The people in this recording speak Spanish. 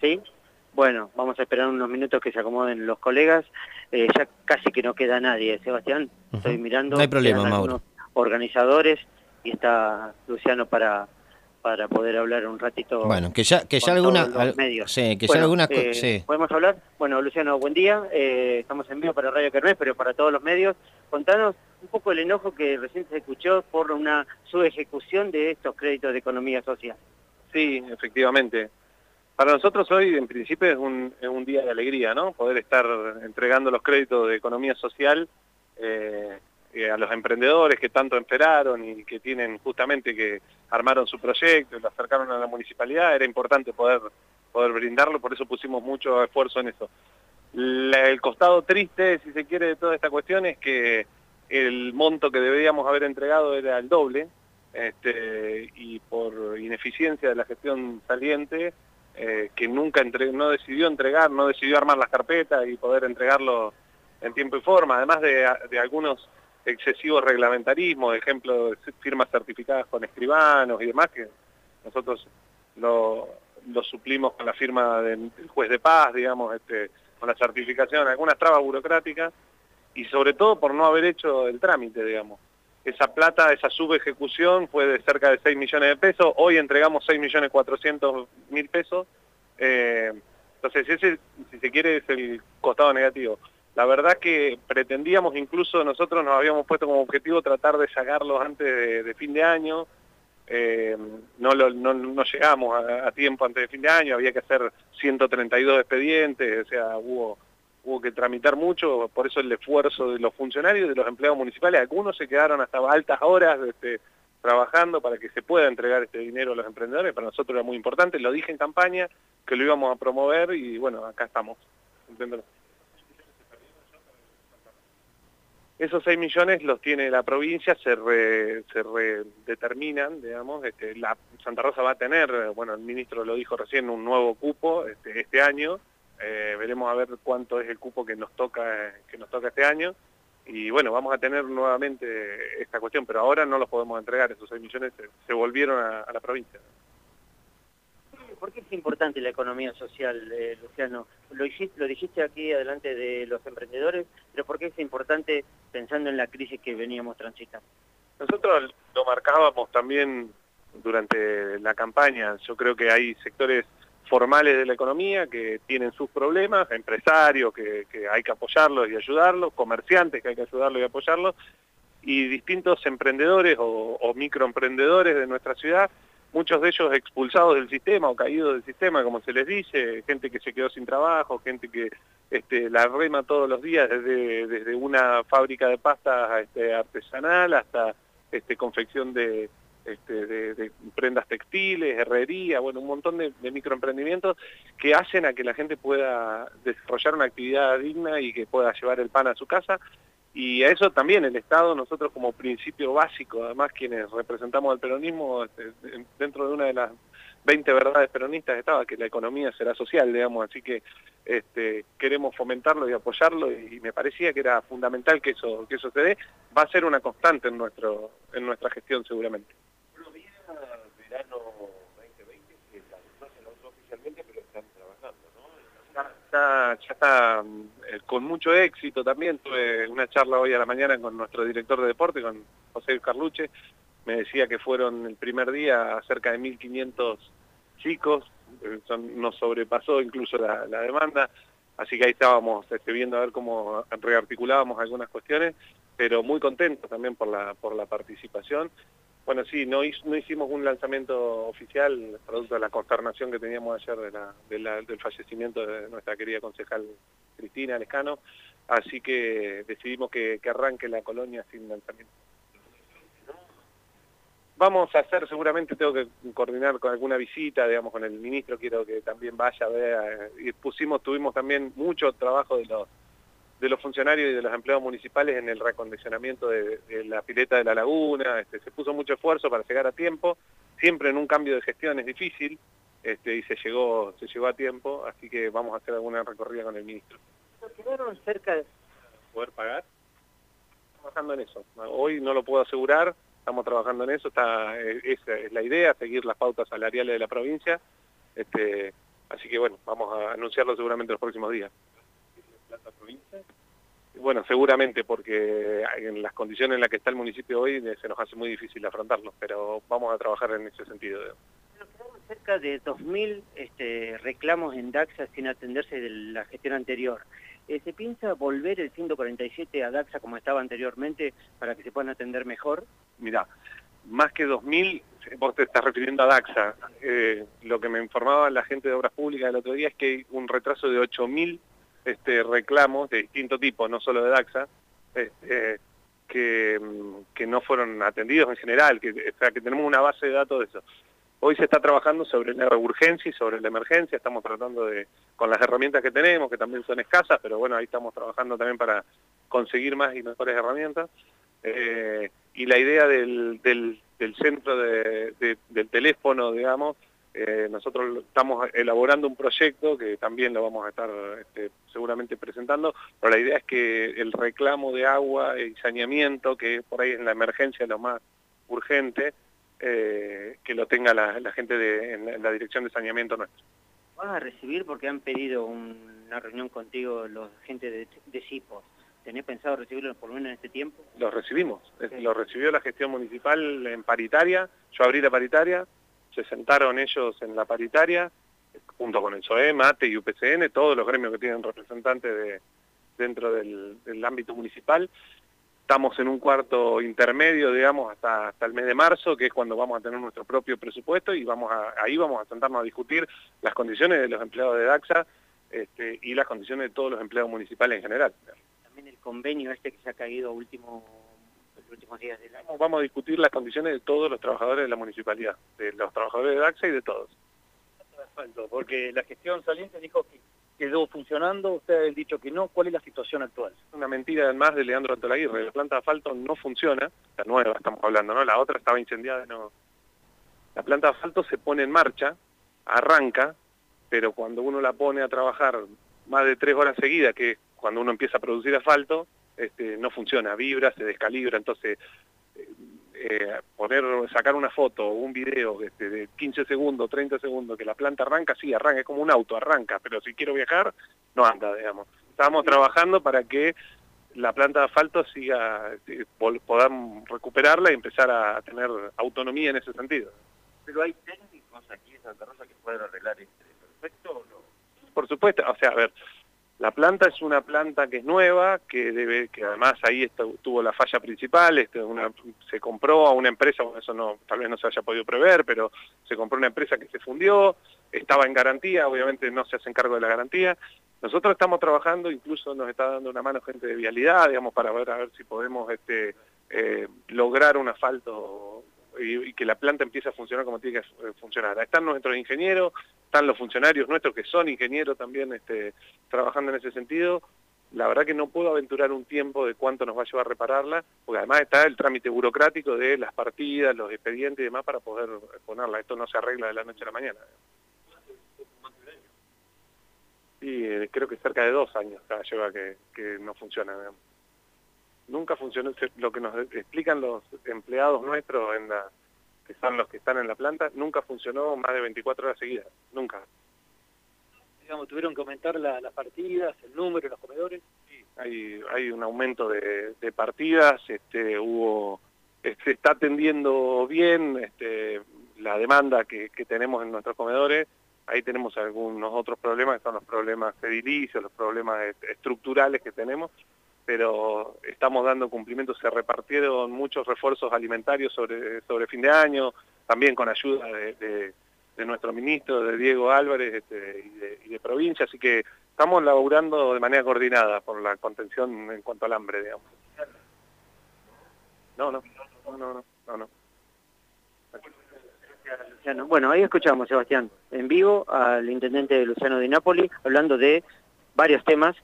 ¿Sí? Bueno, vamos a esperar unos minutos que se acomoden los colegas. Eh, ya casi que no queda nadie, Sebastián. Estoy mirando. No hay problema, Mauro. Organizadores y está Luciano para para poder hablar un ratito. Bueno, que ya que ya alguna medios. Sí, que ya alguna eh, sí. podemos hablar. Bueno, Luciano, buen día. Eh, estamos en vivo para Radio Kermés, pero para todos los medios. Contanos un poco el enojo que recién se escuchó por una subejecución de estos créditos de economía social. Sí, efectivamente. Para nosotros hoy, en principio, es un, es un día de alegría, ¿no? Poder estar entregando los créditos de economía social eh, eh, a los emprendedores que tanto esperaron y que tienen justamente que armaron su proyecto lo acercaron a la municipalidad. Era importante poder, poder brindarlo, por eso pusimos mucho esfuerzo en eso. el costado triste, si se quiere, de toda esta cuestión es que el monto que deberíamos haber entregado era el doble, este, y por ineficiencia de la gestión saliente, eh, que nunca no decidió entregar, no decidió armar las carpetas y poder entregarlo en tiempo y forma, además de, algunos excesivos reglamentarismos, ejemplo, firmas certificadas con escribanos y demás, que nosotros lo, suplimos con la firma del, juez de paz, digamos, este, con la certificación, algunas trabas burocráticas, y sobre todo por no haber hecho el trámite, digamos esa plata, esa subejecución fue de cerca de 6 millones de pesos, hoy entregamos 6 millones 400 mil pesos, eh, entonces ese, si se quiere, es el costado negativo. La verdad que pretendíamos, incluso nosotros nos habíamos puesto como objetivo tratar de sacarlos antes de, fin de año, eh, no, no, llegamos a, a, tiempo antes de fin de año, había que hacer 132 expedientes, o sea, hubo hubo que tramitar mucho, por eso el esfuerzo de los funcionarios y de los empleados municipales. Algunos se quedaron hasta altas horas este, trabajando para que se pueda entregar este dinero a los emprendedores. Para nosotros era muy importante, lo dije en campaña, que lo íbamos a promover y bueno, acá estamos. Esos 6 millones los tiene la provincia, se, se redeterminan, digamos, este, la, Santa Rosa va a tener, bueno, el ministro lo dijo recién, un nuevo cupo este, este año, eh, veremos a ver cuánto es el cupo que nos toca que nos toca este año y bueno, vamos a tener nuevamente esta cuestión, pero ahora no los podemos entregar, esos 6 millones se, volvieron a, la provincia. ¿Por qué es importante la economía social, eh, Luciano? Lo lo dijiste aquí adelante de los emprendedores, pero ¿por qué es importante pensando en la crisis que veníamos transitando? Nosotros lo marcábamos también durante la campaña, yo creo que hay sectores formales de la economía que tienen sus problemas, empresarios que, hay que apoyarlos y ayudarlos, comerciantes que hay que ayudarlos y apoyarlos, y distintos emprendedores o, microemprendedores de nuestra ciudad, muchos de ellos expulsados del sistema o caídos del sistema, como se les dice, gente que se quedó sin trabajo, gente que este, la rema todos los días, desde, desde una fábrica de pasta este, artesanal hasta este, confección de, este, de, prendas textiles, herrería, bueno, un montón de, microemprendimientos que hacen a que la gente pueda desarrollar una actividad digna y que pueda llevar el pan a su casa. Y a eso también el Estado, nosotros como principio básico, además quienes representamos al peronismo, este, dentro de una de las 20 verdades peronistas estaba que la economía será social, digamos, así que este, queremos fomentarlo y apoyarlo y me parecía que era fundamental que eso, que eso se dé. Va a ser una constante en, nuestro, en nuestra gestión seguramente verano 2020, que no se lanzó oficialmente, pero están trabajando, ¿no? Ya está, ya está eh, con mucho éxito también. Tuve una charla hoy a la mañana con nuestro director de deporte, con José Carluche. Me decía que fueron el primer día cerca de 1.500 chicos, eh, nos sobrepasó incluso la, demanda, así que ahí estábamos este, viendo a ver cómo rearticulábamos algunas cuestiones, pero muy contentos también por la, por la participación bueno, sí, no, hicimos un lanzamiento oficial producto de la consternación que teníamos ayer del fallecimiento de nuestra querida concejal Cristina Lescano, así que decidimos que, arranque la colonia sin lanzamiento. Vamos a hacer, seguramente tengo que coordinar con alguna visita, digamos, con el ministro, quiero que también vaya a ver, y pusimos, tuvimos también mucho trabajo de los de los funcionarios y de los empleados municipales en el recondicionamiento de, la pileta de la laguna, este, se puso mucho esfuerzo para llegar a tiempo, siempre en un cambio de gestión es difícil, este, y se llegó, se llegó a tiempo, así que vamos a hacer alguna recorrida con el ministro. ¿Quedaron cerca de poder pagar? Trabajando en eso. Hoy no lo puedo asegurar, estamos trabajando en eso, está, esa es la idea, seguir las pautas salariales de la provincia, este, Así que bueno, vamos a anunciarlo seguramente en los próximos días. Bueno, seguramente, porque en las condiciones en las que está el municipio hoy se nos hace muy difícil afrontarlo, pero vamos a trabajar en ese sentido. quedamos cerca de 2.000 este, reclamos en DAXA sin atenderse de la gestión anterior. Eh, ¿Se piensa volver el 147 a DAXA como estaba anteriormente para que se puedan atender mejor? Mira, más que 2.000, vos te estás refiriendo a DAXA. Eh, lo que me informaba la gente de Obras Públicas el otro día es que hay un retraso de 8.000 este, reclamos de distinto tipo, no solo de DAXA, este, que, que, no fueron atendidos en general, que, o sea, que tenemos una base de datos de eso. Hoy se está trabajando sobre la urgencia y sobre la emergencia, estamos tratando de, con las herramientas que tenemos, que también son escasas, pero bueno, ahí estamos trabajando también para conseguir más y mejores herramientas. Eh, y la idea del, del, centro de, del teléfono, digamos, eh, nosotros estamos elaborando un proyecto que también lo vamos a estar este, seguramente presentando, pero la idea es que el reclamo de agua y saneamiento, que por ahí en la emergencia lo más urgente, eh, que lo tenga la, gente de, en, la, dirección de saneamiento nuestro. ¿Vas a recibir porque han pedido una reunión contigo los gente de, de CIPOS? ¿Tenés pensado recibirlo por lo menos en este tiempo? Lo recibimos, lo recibió la gestión municipal en paritaria, yo abrí la paritaria, se sentaron ellos en la paritaria, junto con el SOE, MATE y UPCN, todos los gremios que tienen representantes de, dentro del, del ámbito municipal, Estamos en un cuarto intermedio, digamos, hasta, hasta el mes de marzo, que es cuando vamos a tener nuestro propio presupuesto y vamos a, ahí vamos a sentarnos a discutir las condiciones de los empleados de DAXA este, y las condiciones de todos los empleados municipales en general. Convenio este que se ha caído último, los últimos días del año. Vamos a discutir las condiciones de todos los trabajadores de la municipalidad, de los trabajadores de DAXA y de todos. Porque la gestión saliente dijo que quedó funcionando, ustedes han dicho que no, ¿cuál es la situación actual? Una mentira además de Leandro Antolaguirre, la planta de asfalto no funciona, la nueva estamos hablando, ¿no? La otra estaba incendiada, no. La planta de asfalto se pone en marcha, arranca, pero cuando uno la pone a trabajar más de tres horas seguidas, que es cuando uno empieza a producir asfalto, este, no funciona, vibra, se descalibra, entonces eh, poner, sacar una foto o un video este, de 15 segundos, 30 segundos, que la planta arranca, sí, arranca, es como un auto, arranca, pero si quiero viajar, no anda, digamos. Estamos trabajando para que la planta de asfalto siga, eh, podamos recuperarla y empezar a tener autonomía en ese sentido. Pero hay técnicos aquí en Santa Rosa que pueden arreglar este perfecto o no? Por supuesto, o sea, a ver, la planta es una planta que es nueva, que debe, que además ahí tuvo la falla principal, este, se compró a una empresa, eso tal vez no se haya podido prever, pero se compró una empresa que se fundió, estaba en garantía, obviamente no se hacen cargo de la garantía. Nosotros estamos trabajando, incluso nos está dando una mano gente de vialidad, digamos, para ver a ver si podemos este, eh, lograr un asfalto y, que la planta empiece a funcionar como tiene que eh, funcionar. están nuestros ingenieros, están los funcionarios nuestros que son ingenieros también este, trabajando en ese sentido. La verdad que no puedo aventurar un tiempo de cuánto nos va a llevar a repararla, porque además está el trámite burocrático de las partidas, los expedientes y demás para poder ponerla. Esto no se arregla de la noche a la mañana. Y eh, creo que cerca de dos años lleva que, que no funciona nunca funcionó, lo que nos explican los empleados nuestros, en la, que son los que están en la planta, nunca funcionó más de 24 horas seguidas, nunca. Digamos, ¿tuvieron que aumentar las partidas, el número, los comedores? Sí, hay, hay un aumento de, partidas, este, hubo, se está atendiendo bien este, la demanda que, que tenemos en nuestros comedores, ahí tenemos algunos otros problemas, que son los problemas edilicios, los problemas estructurales que tenemos, pero estamos dando cumplimiento, se repartieron muchos refuerzos alimentarios sobre, sobre fin de año, también con ayuda de, nuestro ministro, de Diego Álvarez este, y, de, provincia, así que estamos laburando de manera coordinada por la contención en cuanto al hambre, digamos. No, no, no, no, no, no. Luciano. Bueno, ahí escuchamos, Sebastián, en vivo al intendente Luciano de Nápoli hablando de varios temas